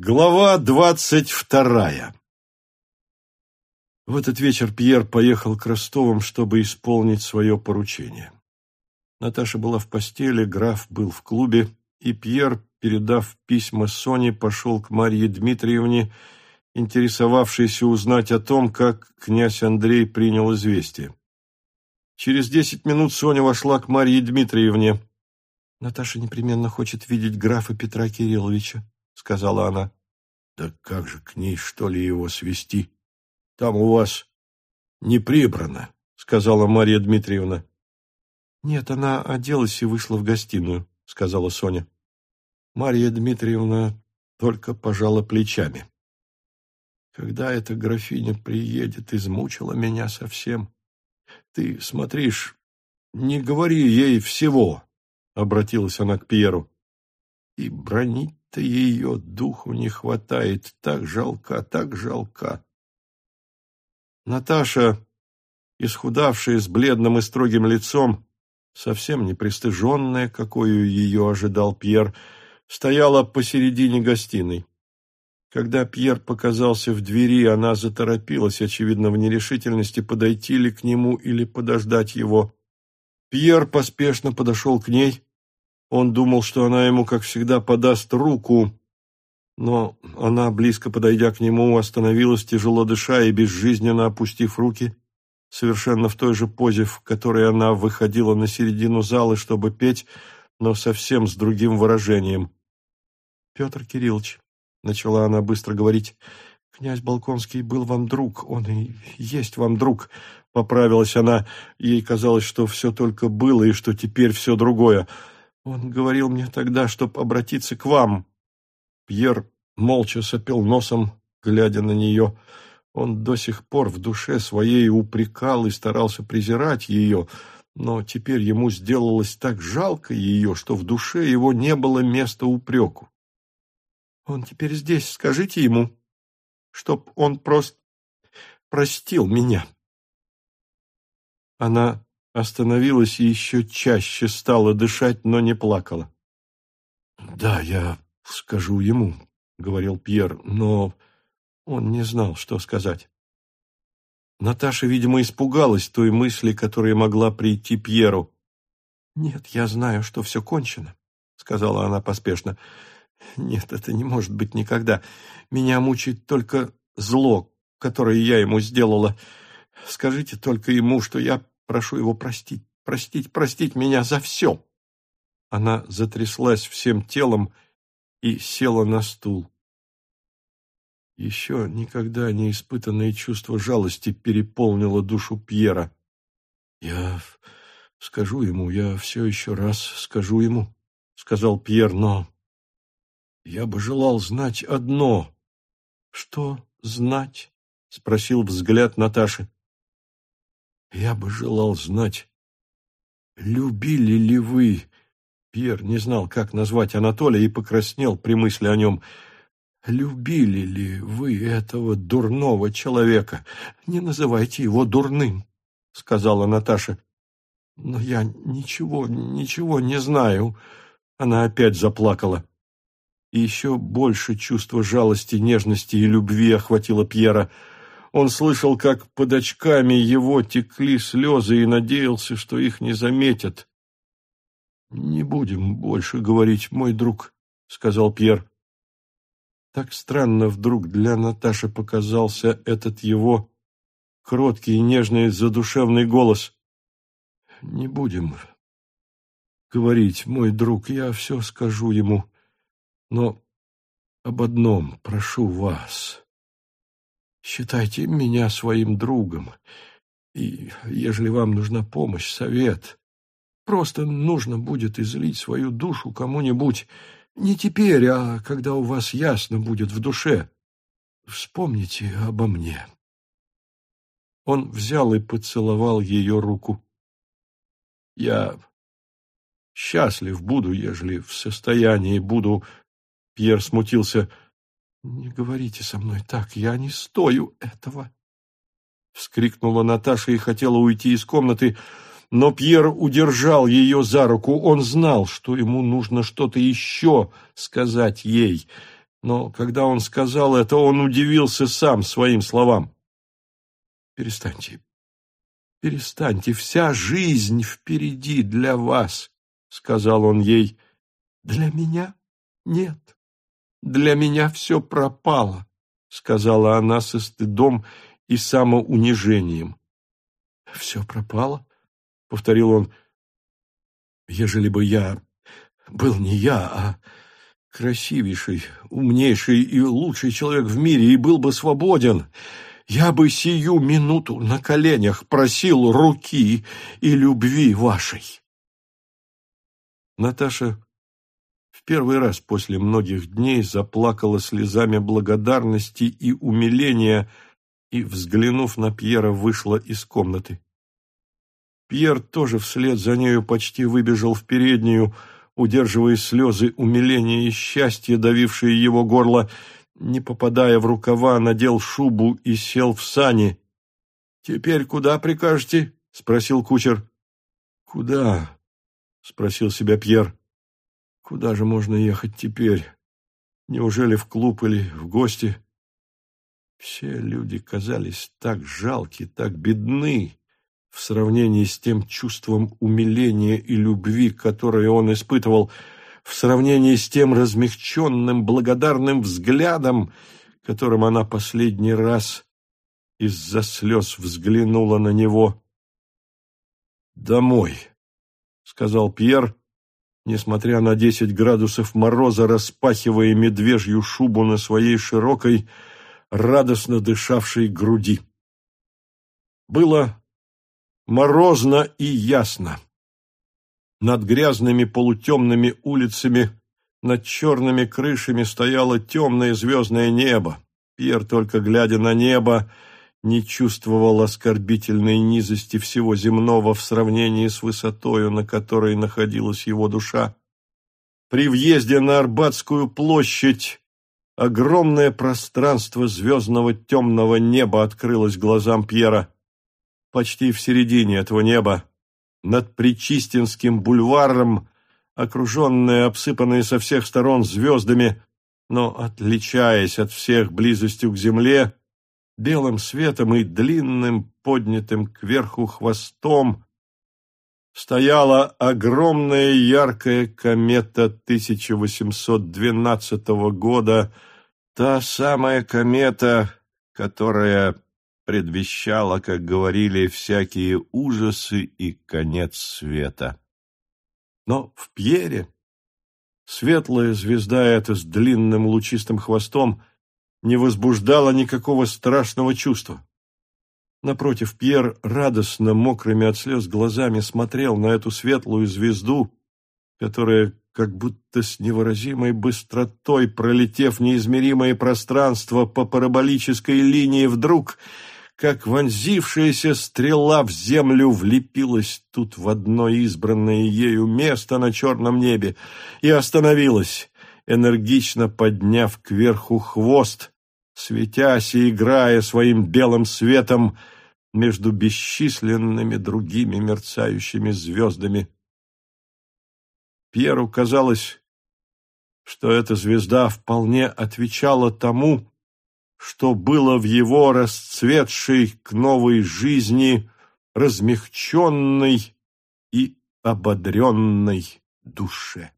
Глава двадцать вторая В этот вечер Пьер поехал к Ростовым, чтобы исполнить свое поручение. Наташа была в постели, граф был в клубе, и Пьер, передав письма Соне, пошел к Марье Дмитриевне, интересовавшейся узнать о том, как князь Андрей принял известие. Через десять минут Соня вошла к Марье Дмитриевне. «Наташа непременно хочет видеть графа Петра Кирилловича», — сказала она. «Да как же к ней, что ли, его свести? Там у вас не прибрано», — сказала Марья Дмитриевна. «Нет, она оделась и вышла в гостиную», — сказала Соня. Марья Дмитриевна только пожала плечами. «Когда эта графиня приедет, измучила меня совсем. Ты смотришь, не говори ей всего», — обратилась она к Пьеру. «И бронить то ее духу не хватает. Так жалко, так жалко. Наташа, исхудавшая с бледным и строгим лицом, совсем не пристыженная, какую ее ожидал Пьер, стояла посередине гостиной. Когда Пьер показался в двери, она заторопилась, очевидно, в нерешительности, подойти ли к нему или подождать его. Пьер поспешно подошел к ней, он думал, что она ему, как всегда, подаст руку, но она, близко подойдя к нему, остановилась, тяжело дыша и безжизненно опустив руки, совершенно в той же позе, в которой она выходила на середину зала, чтобы петь, но совсем с другим выражением. «Петр Кириллович», — начала она быстро говорить, — «князь Балконский был вам друг, он и есть вам друг», — поправилась она. Ей казалось, что все только было и что теперь все другое — он говорил мне тогда, чтоб обратиться к вам. Пьер молча сопел носом, глядя на нее. Он до сих пор в душе своей упрекал и старался презирать ее, но теперь ему сделалось так жалко ее, что в душе его не было места упреку. Он теперь здесь, скажите ему, чтоб он просто простил меня. Она остановилась и еще чаще стала дышать, но не плакала. «Да, я скажу ему», — говорил Пьер, но он не знал, что сказать. Наташа, видимо, испугалась той мысли, которая могла прийти Пьеру. «Нет, я знаю, что все кончено», — сказала она поспешно. «Нет, это не может быть никогда. Меня мучает только зло, которое я ему сделала. Скажите только ему, что я Прошу его простить, простить, простить меня за все. Она затряслась всем телом и села на стул. Еще никогда не испытанное чувство жалости переполнило душу Пьера. «Я скажу ему, я все еще раз скажу ему», — сказал Пьер, — «но я бы желал знать одно». «Что знать?» — спросил взгляд Наташи. Я бы желал знать, любили ли вы... Пьер не знал, как назвать Анатолия, и покраснел при мысли о нем. Любили ли вы этого дурного человека? Не называйте его дурным, — сказала Наташа. Но я ничего, ничего не знаю. Она опять заплакала. И еще больше чувства жалости, нежности и любви охватило Пьера — он слышал, как под очками его текли слезы и надеялся, что их не заметят. «Не будем больше говорить, мой друг», — сказал Пьер. Так странно вдруг для Наташи показался этот его кроткий и нежный задушевный голос. «Не будем говорить, мой друг, я все скажу ему, но об одном прошу вас». Считайте меня своим другом. И, ежели вам нужна помощь, совет, просто нужно будет излить свою душу кому-нибудь, не теперь, а когда у вас ясно будет в душе. Вспомните обо мне. Он взял и поцеловал ее руку. Я счастлив буду, ежели в состоянии буду... Пьер смутился. «Не говорите со мной так, я не стою этого!» Вскрикнула Наташа и хотела уйти из комнаты, но Пьер удержал ее за руку. Он знал, что ему нужно что-то еще сказать ей. Но когда он сказал это, он удивился сам своим словам. «Перестаньте, перестаньте, вся жизнь впереди для вас», — сказал он ей. «Для меня? Нет, для меня все пропало», — сказала она со стыдом и самоунижением. «Все пропало?» — повторил он. «Ежели бы я был не я, а красивейший, умнейший и лучший человек в мире и был бы свободен, я бы сию минуту на коленях просил руки и любви вашей». Наташа в первый раз после многих дней заплакала слезами благодарности и умиления и, взглянув на Пьера, вышла из комнаты. Пьер тоже вслед за нею почти выбежал в переднюю, удерживая слезы умиления и счастья, давившие его горло, не попадая в рукава, надел шубу и сел в сани. — Теперь куда прикажете? — спросил кучер. — Куда? — спросил себя Пьер. — Куда же можно ехать теперь? Неужели в клуб или в гости? Все люди казались так жалки, так бедны в сравнении с тем чувством умиления и любви, которое он испытывал, в сравнении с тем размягченным, благодарным взглядом, которым она последний раз из-за слез взглянула на него. «Домой», — сказал Пьер, несмотря на десять градусов мороза, распахивая медвежью шубу на своей широкой, радостно дышавшей груди. Было морозно и ясно. Над грязными полутемными улицами, над черными крышами стояло темное звездное небо. Пьер, только глядя на небо, не чувствовал оскорбительной низости всего земного в сравнении с высотою, на которой находилась его душа. При въезде на Арбатскую площадь огромное пространство звездного темного неба открылось глазам Пьера почти в середине этого неба, над Причистинским бульваром, окруженная, обсыпанная со всех сторон звездами, но отличаясь от всех близостью к земле, белым светом и длинным, поднятым кверху хвостом, стояла огромная яркая комета 1812 года, та самая комета, которая предвещала, как говорили, всякие ужасы и конец света. Но в Пьере светлая звезда эта с длинным лучистым хвостом не возбуждала никакого страшного чувства. Напротив, Пьер радостно, мокрыми от слез глазами смотрел на эту светлую звезду, которая, как будто с невыразимой быстротой, пролетев неизмеримое пространство по параболической линии, вдруг как вонзившаяся стрела в землю влепилась тут в одно избранное ею место на черном небе и остановилась, энергично подняв кверху хвост, светясь и играя своим белым светом между бесчисленными другими мерцающими звездами. Пьеру казалось, что эта звезда вполне отвечала тому, что было в его расцветшей к новой жизни, размягченной и ободренной душе.